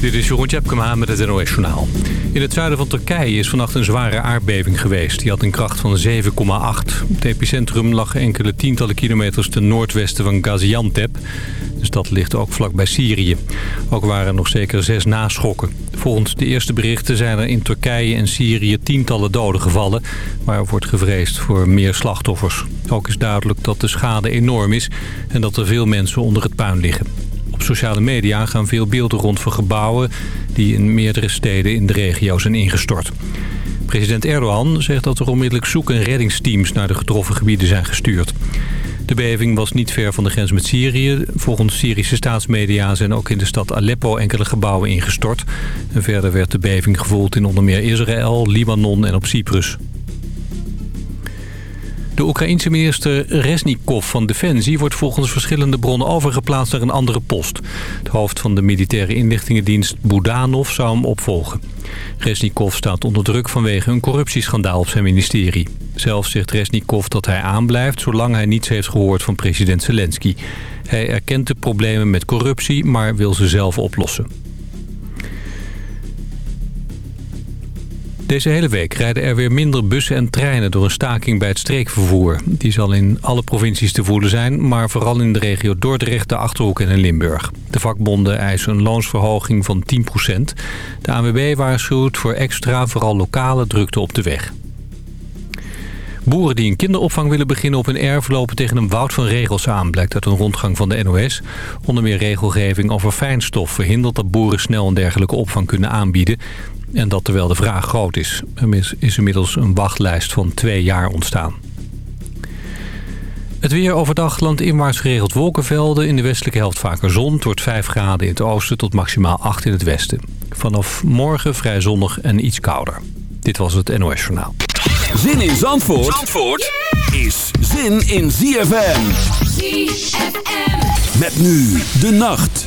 Dit is Jeroen Tjepkema met het NOS Journaal. In het zuiden van Turkije is vannacht een zware aardbeving geweest. Die had een kracht van 7,8. Het epicentrum lag enkele tientallen kilometers ten noordwesten van Gaziantep. De stad ligt ook vlakbij Syrië. Ook waren er nog zeker zes naschokken. Volgens de eerste berichten zijn er in Turkije en Syrië tientallen doden gevallen... maar wordt gevreesd voor meer slachtoffers. Ook is duidelijk dat de schade enorm is en dat er veel mensen onder het puin liggen. Op sociale media gaan veel beelden rond van gebouwen... die in meerdere steden in de regio zijn ingestort. President Erdogan zegt dat er onmiddellijk zoek- en reddingsteams... naar de getroffen gebieden zijn gestuurd. De beving was niet ver van de grens met Syrië. Volgens Syrische staatsmedia zijn ook in de stad Aleppo enkele gebouwen ingestort. Verder werd de beving gevoeld in onder meer Israël, Libanon en op Cyprus. De Oekraïense minister Resnikov van Defensie wordt volgens verschillende bronnen overgeplaatst naar een andere post. Het hoofd van de militaire inlichtingendienst Budanov zou hem opvolgen. Resnikov staat onder druk vanwege een corruptieschandaal op zijn ministerie. Zelf zegt Resnikov dat hij aanblijft zolang hij niets heeft gehoord van president Zelensky. Hij erkent de problemen met corruptie, maar wil ze zelf oplossen. Deze hele week rijden er weer minder bussen en treinen door een staking bij het streekvervoer. Die zal in alle provincies te voelen zijn, maar vooral in de regio Dordrecht, de Achterhoek en Limburg. De vakbonden eisen een loonsverhoging van 10%. De ANWB waarschuwt voor extra, vooral lokale drukte op de weg. Boeren die een kinderopvang willen beginnen op een erf lopen tegen een woud van regels aan, blijkt uit een rondgang van de NOS. Onder meer regelgeving over fijnstof verhindert dat boeren snel een dergelijke opvang kunnen aanbieden. En dat terwijl de vraag groot is. Er is inmiddels een wachtlijst van twee jaar ontstaan. Het weer overdag landinwaarts geregeld wolkenvelden. In de westelijke helft vaker zon. Wordt 5 graden in het oosten tot maximaal 8 in het westen. Vanaf morgen vrij zonnig en iets kouder. Dit was het NOS Journaal. Zin in Zandvoort, Zandvoort is zin in ZFM. ZFM. Met nu de nacht.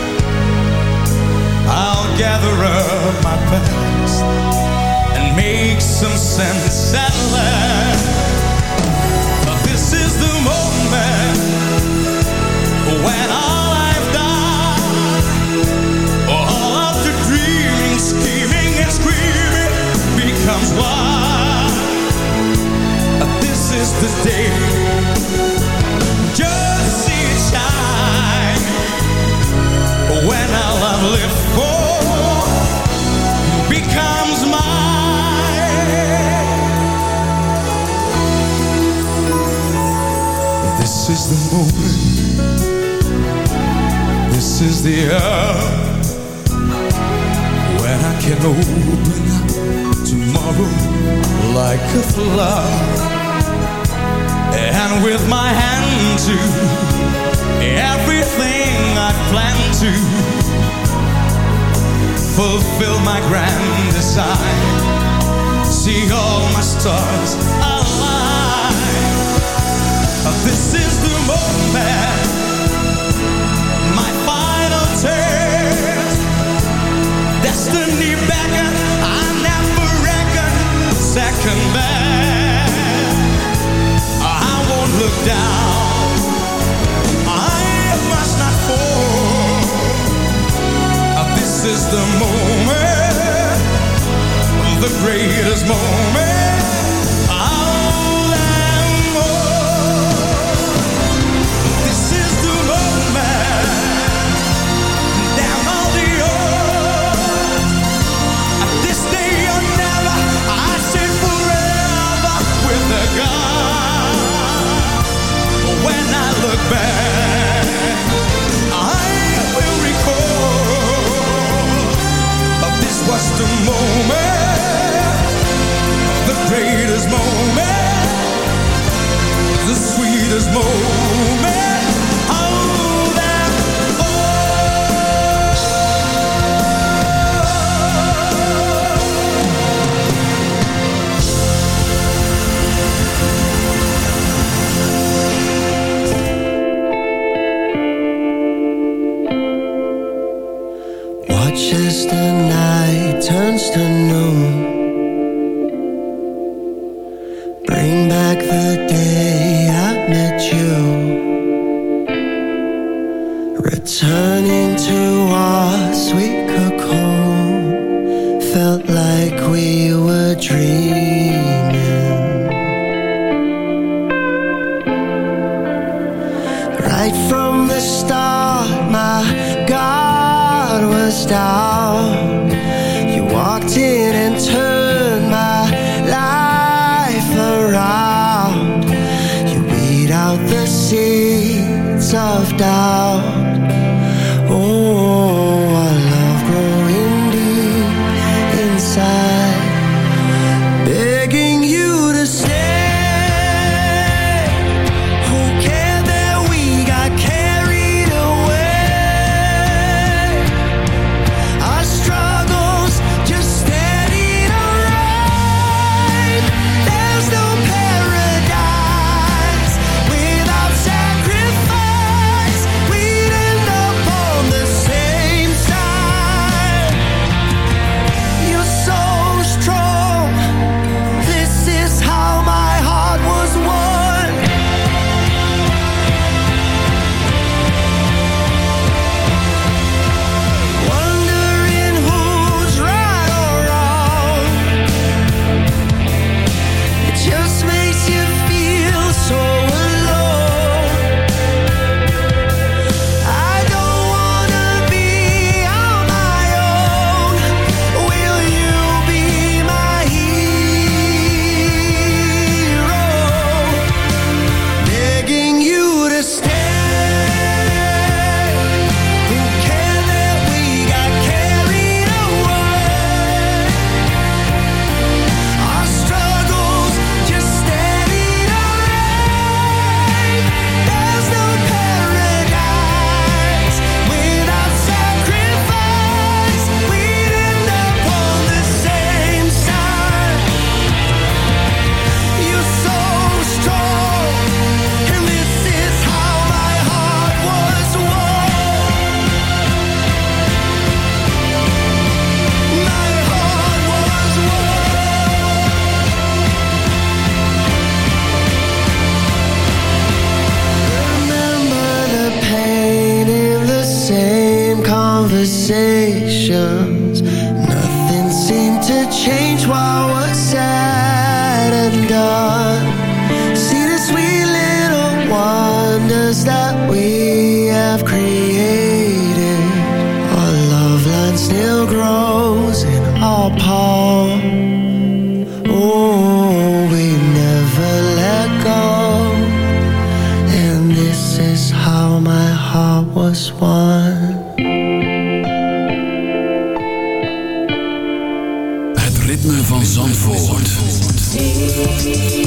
I'll gather up my past And make some sense at last mode It was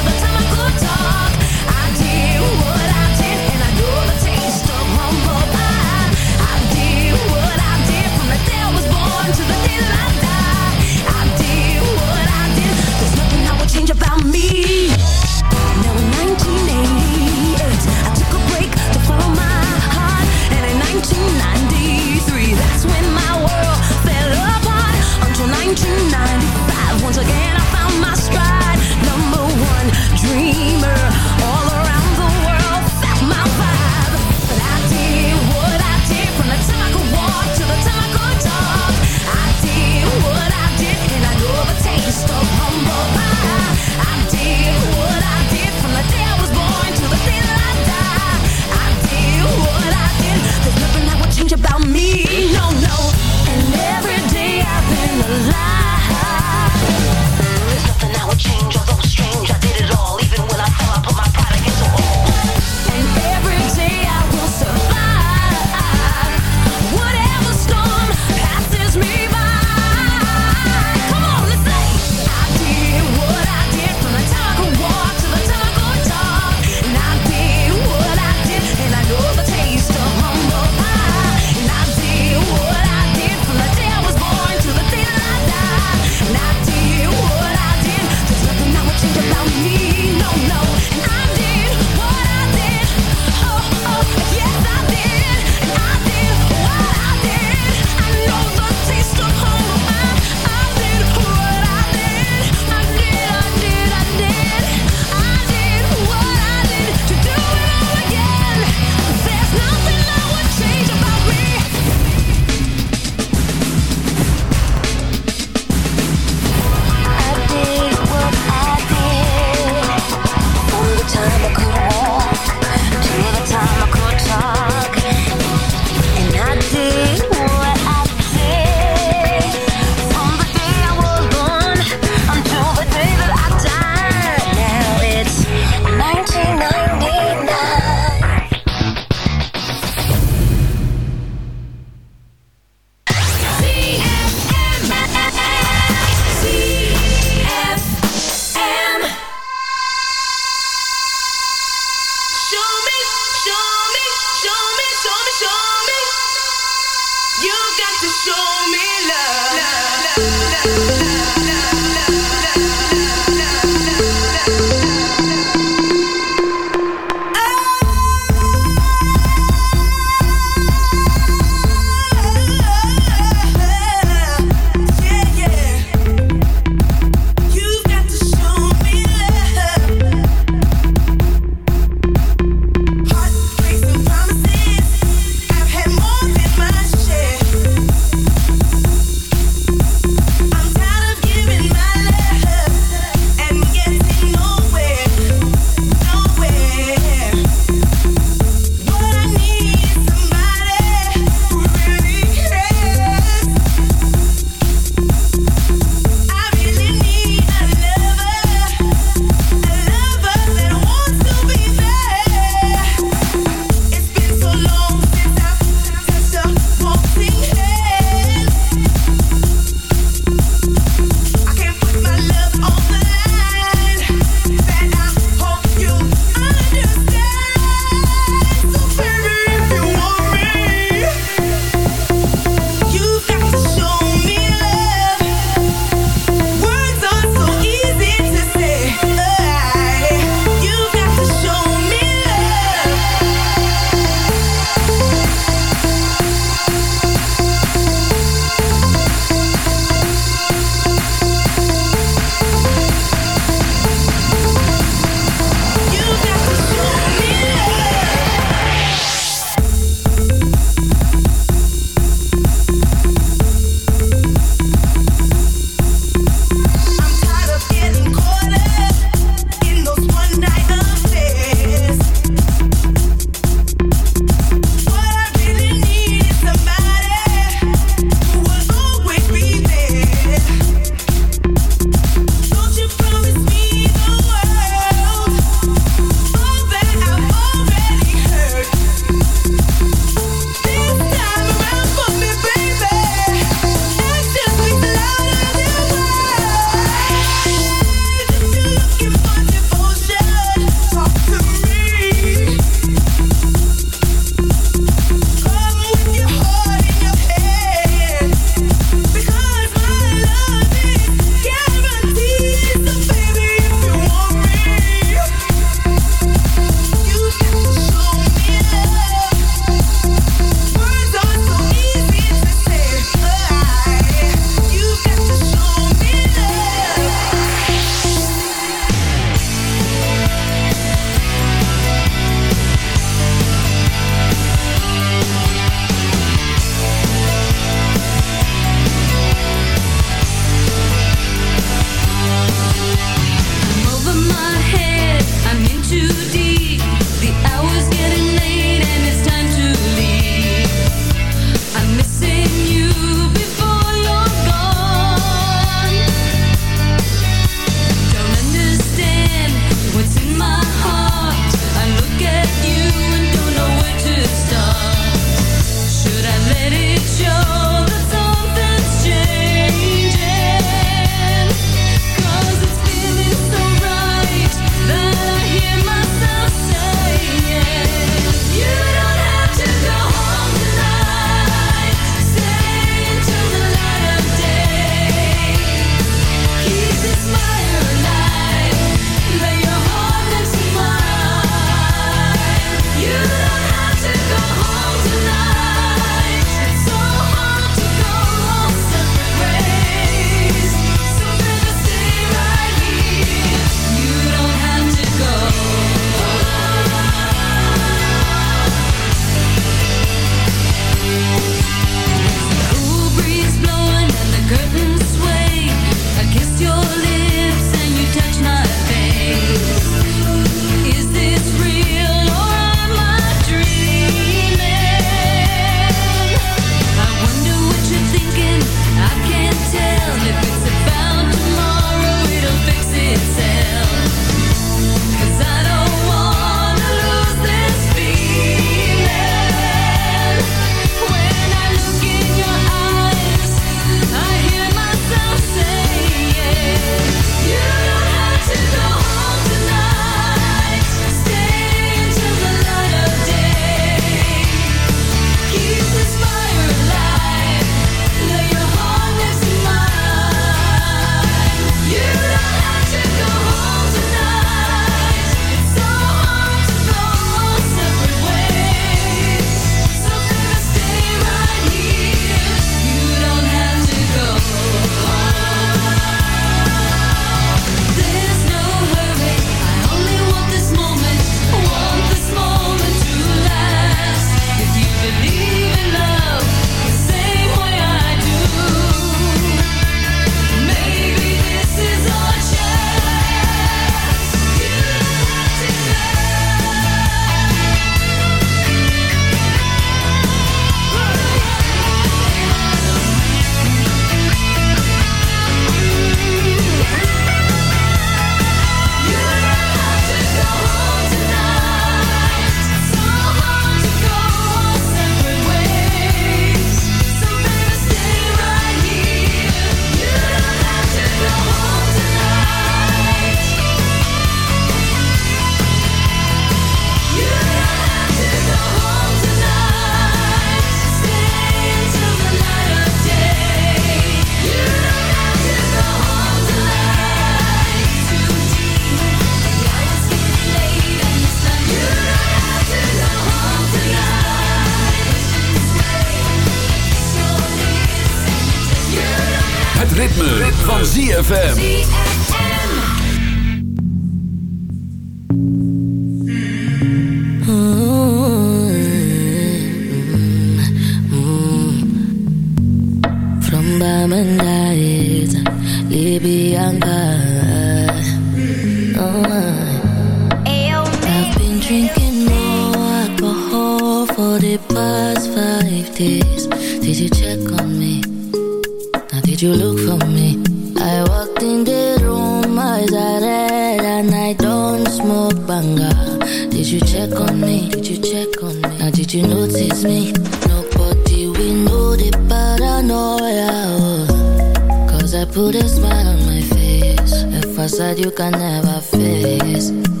promises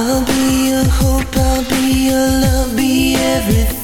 I'll be your hope, I'll be your love, be everything.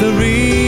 The reason